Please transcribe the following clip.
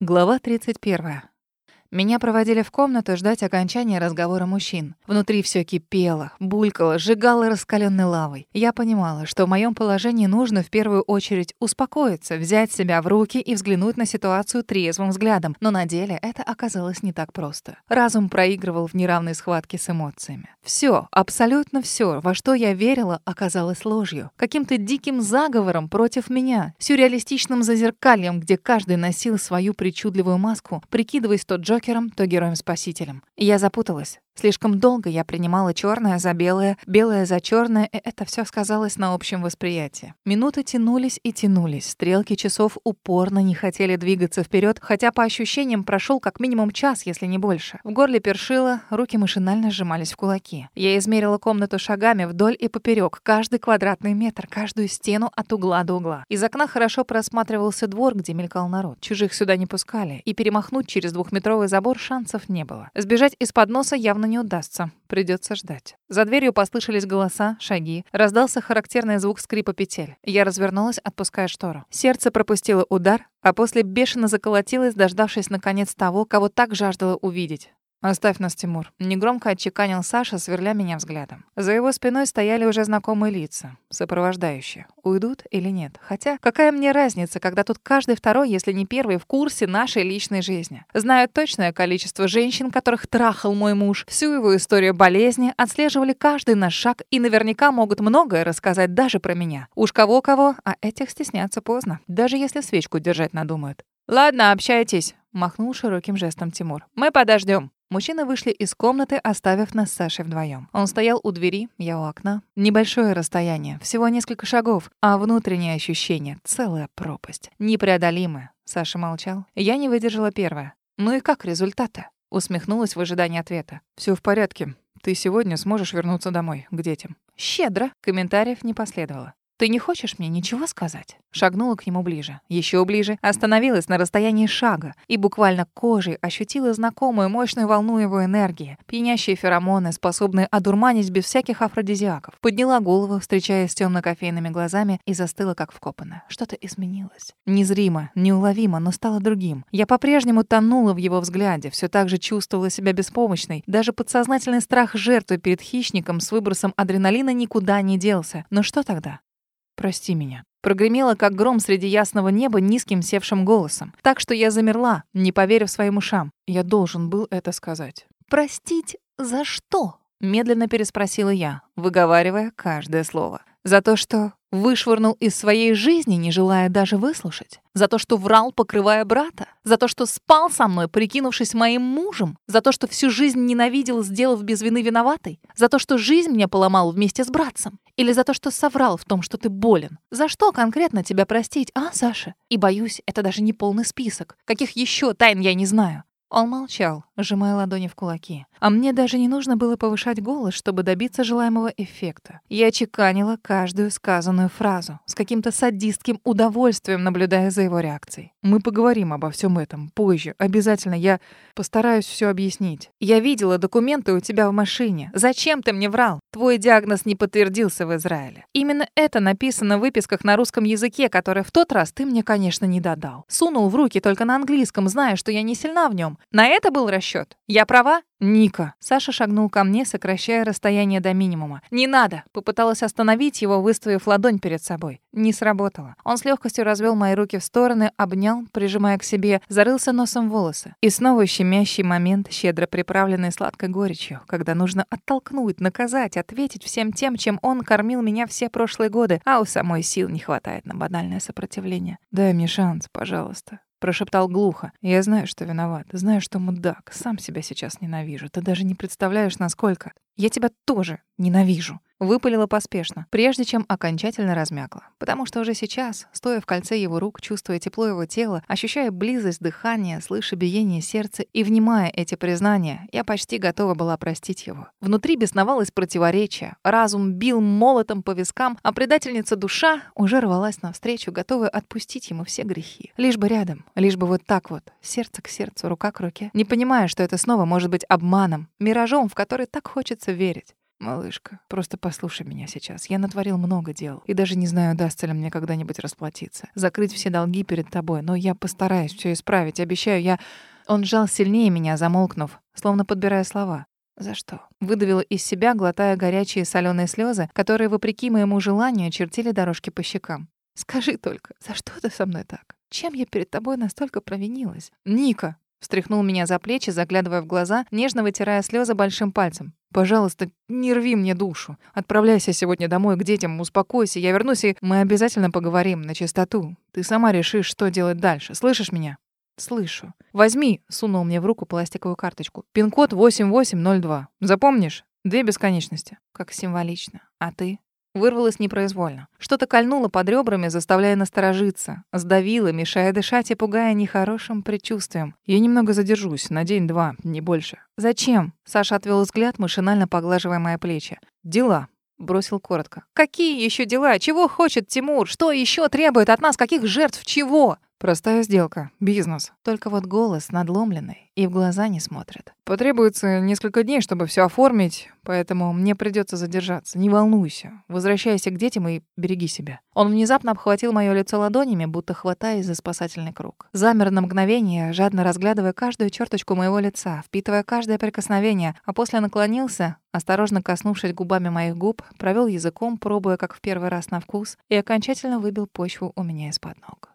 Глава 31. Меня проводили в комнату ждать окончания разговора мужчин. Внутри все кипело, булькало, сжигало раскаленной лавой. Я понимала, что в моем положении нужно в первую очередь успокоиться, взять себя в руки и взглянуть на ситуацию трезвым взглядом. Но на деле это оказалось не так просто. Разум проигрывал в неравной схватке с эмоциями. Все, абсолютно все, во что я верила, оказалось ложью. Каким-то диким заговором против меня, сюрреалистичным зазеркальем, где каждый носил свою причудливую маску, прикидываясь то Джокером, то героем-спасителем. Я запуталась. Слишком долго я принимала черное за белое, белое за черное, и это все сказалось на общем восприятии. Минуты тянулись и тянулись. Стрелки часов упорно не хотели двигаться вперед, хотя по ощущениям прошел как минимум час, если не больше. В горле першило, руки машинально сжимались в кулаки. Я измерила комнату шагами вдоль и поперек, каждый квадратный метр, каждую стену от угла до угла. Из окна хорошо просматривался двор, где мелькал народ. Чужих сюда не пускали, и перемахнуть через двухметровый забор шансов не было. Сбежать из-под носа явно не удастся. Придется ждать. За дверью послышались голоса, шаги. Раздался характерный звук скрипа петель. Я развернулась, отпуская штору. Сердце пропустило удар, а после бешено заколотилось, дождавшись наконец того, кого так жаждало увидеть. «Оставь нас, Тимур», — негромко отчеканил Саша, сверля меня взглядом. За его спиной стояли уже знакомые лица, сопровождающие. Уйдут или нет? Хотя, какая мне разница, когда тут каждый второй, если не первый, в курсе нашей личной жизни? Знаю точное количество женщин, которых трахал мой муж, всю его историю болезни, отслеживали каждый наш шаг и наверняка могут многое рассказать даже про меня. Уж кого-кого, а этих стесняться поздно, даже если свечку держать надумают. «Ладно, общайтесь», — махнул широким жестом Тимур. «Мы подождем. Мужчины вышли из комнаты, оставив нас с Сашей вдвоем. Он стоял у двери, я у окна. Небольшое расстояние, всего несколько шагов, а внутреннее ощущение — целая пропасть. Непреодолимая. Саша молчал. Я не выдержала первое. «Ну и как результаты?» Усмехнулась в ожидании ответа. Все в порядке. Ты сегодня сможешь вернуться домой, к детям». «Щедро». Комментариев не последовало. «Ты не хочешь мне ничего сказать?» Шагнула к нему ближе, еще ближе, остановилась на расстоянии шага и буквально кожей ощутила знакомую мощную волну его энергии, пьянящие феромоны, способные одурманить без всяких афродизиаков. Подняла голову, встречаясь с темно-кофейными глазами, и застыла, как вкопанная. Что-то изменилось. Незримо, неуловимо, но стало другим. Я по-прежнему тонула в его взгляде, все так же чувствовала себя беспомощной. Даже подсознательный страх жертвы перед хищником с выбросом адреналина никуда не делся. Но что тогда? «Прости меня». Прогремело, как гром среди ясного неба низким севшим голосом. Так что я замерла, не поверив своим ушам. Я должен был это сказать. «Простить за что?» Медленно переспросила я, выговаривая каждое слово. За то, что вышвырнул из своей жизни, не желая даже выслушать? За то, что врал, покрывая брата? За то, что спал со мной, прикинувшись моим мужем? За то, что всю жизнь ненавидел, сделав без вины виноватой? За то, что жизнь мне поломал вместе с братцем? Или за то, что соврал в том, что ты болен? За что конкретно тебя простить, а, Саша? И боюсь, это даже не полный список. Каких еще тайн я не знаю. Он молчал, сжимая ладони в кулаки. А мне даже не нужно было повышать голос, чтобы добиться желаемого эффекта. Я чеканила каждую сказанную фразу, с каким-то садистским удовольствием наблюдая за его реакцией. «Мы поговорим обо всем этом позже. Обязательно я постараюсь все объяснить. Я видела документы у тебя в машине. Зачем ты мне врал? Твой диагноз не подтвердился в Израиле. Именно это написано в выписках на русском языке, которые в тот раз ты мне, конечно, не додал. Сунул в руки только на английском, зная, что я не сильна в нем. На это был расчет. Я права? «Ника!» Саша шагнул ко мне, сокращая расстояние до минимума. «Не надо!» Попыталась остановить его, выставив ладонь перед собой. Не сработало. Он с легкостью развел мои руки в стороны, обнял, прижимая к себе, зарылся носом в волосы. И снова щемящий момент, щедро приправленный сладкой горечью, когда нужно оттолкнуть, наказать, ответить всем тем, чем он кормил меня все прошлые годы, а у самой сил не хватает на банальное сопротивление. «Дай мне шанс, пожалуйста». Прошептал глухо. «Я знаю, что виноват. Знаю, что мудак. Сам себя сейчас ненавижу. Ты даже не представляешь, насколько. Я тебя тоже ненавижу». Выпалила поспешно, прежде чем окончательно размякла. Потому что уже сейчас, стоя в кольце его рук, чувствуя тепло его тела, ощущая близость дыхания, слыша биение сердца и внимая эти признания, я почти готова была простить его. Внутри бесновалось противоречие. Разум бил молотом по вискам, а предательница душа уже рвалась навстречу, готовая отпустить ему все грехи. Лишь бы рядом, лишь бы вот так вот, сердце к сердцу, рука к руке, не понимая, что это снова может быть обманом, миражом, в который так хочется верить. Малышка, просто послушай меня сейчас. Я натворил много дел. И даже не знаю, удастся ли мне когда-нибудь расплатиться. Закрыть все долги перед тобой. Но я постараюсь все исправить. Обещаю, я... Он сжал сильнее меня, замолкнув, словно подбирая слова. «За что?» Выдавила из себя, глотая горячие соленые слезы, которые, вопреки моему желанию, чертили дорожки по щекам. «Скажи только, за что ты со мной так? Чем я перед тобой настолько провинилась?» «Ника!» Встряхнул меня за плечи, заглядывая в глаза, нежно вытирая слезы большим пальцем. «Пожалуйста, не рви мне душу. Отправляйся сегодня домой к детям, успокойся. Я вернусь, и мы обязательно поговорим на чистоту. Ты сама решишь, что делать дальше. Слышишь меня?» «Слышу. Возьми», — сунул мне в руку пластиковую карточку. «Пин-код 8802. Запомнишь? Две бесконечности». «Как символично. А ты?» Вырвалось непроизвольно. Что-то кольнуло под ребрами, заставляя насторожиться. Сдавило, мешая дышать и пугая нехорошим предчувствием. Я немного задержусь, на день-два, не больше. «Зачем?» Саша отвел взгляд, машинально поглаживая мои плечи. «Дела», бросил коротко. «Какие еще дела? Чего хочет Тимур? Что еще требует от нас? Каких жертв? Чего?» Простая сделка, бизнес. Только вот голос надломленный и в глаза не смотрит. Потребуется несколько дней, чтобы все оформить, поэтому мне придется задержаться. Не волнуйся. Возвращайся к детям и береги себя. Он внезапно обхватил мое лицо ладонями, будто хватаясь за спасательный круг. Замер на мгновение, жадно разглядывая каждую черточку моего лица, впитывая каждое прикосновение, а после наклонился, осторожно коснувшись губами моих губ, провел языком, пробуя как в первый раз на вкус, и окончательно выбил почву у меня из-под ног.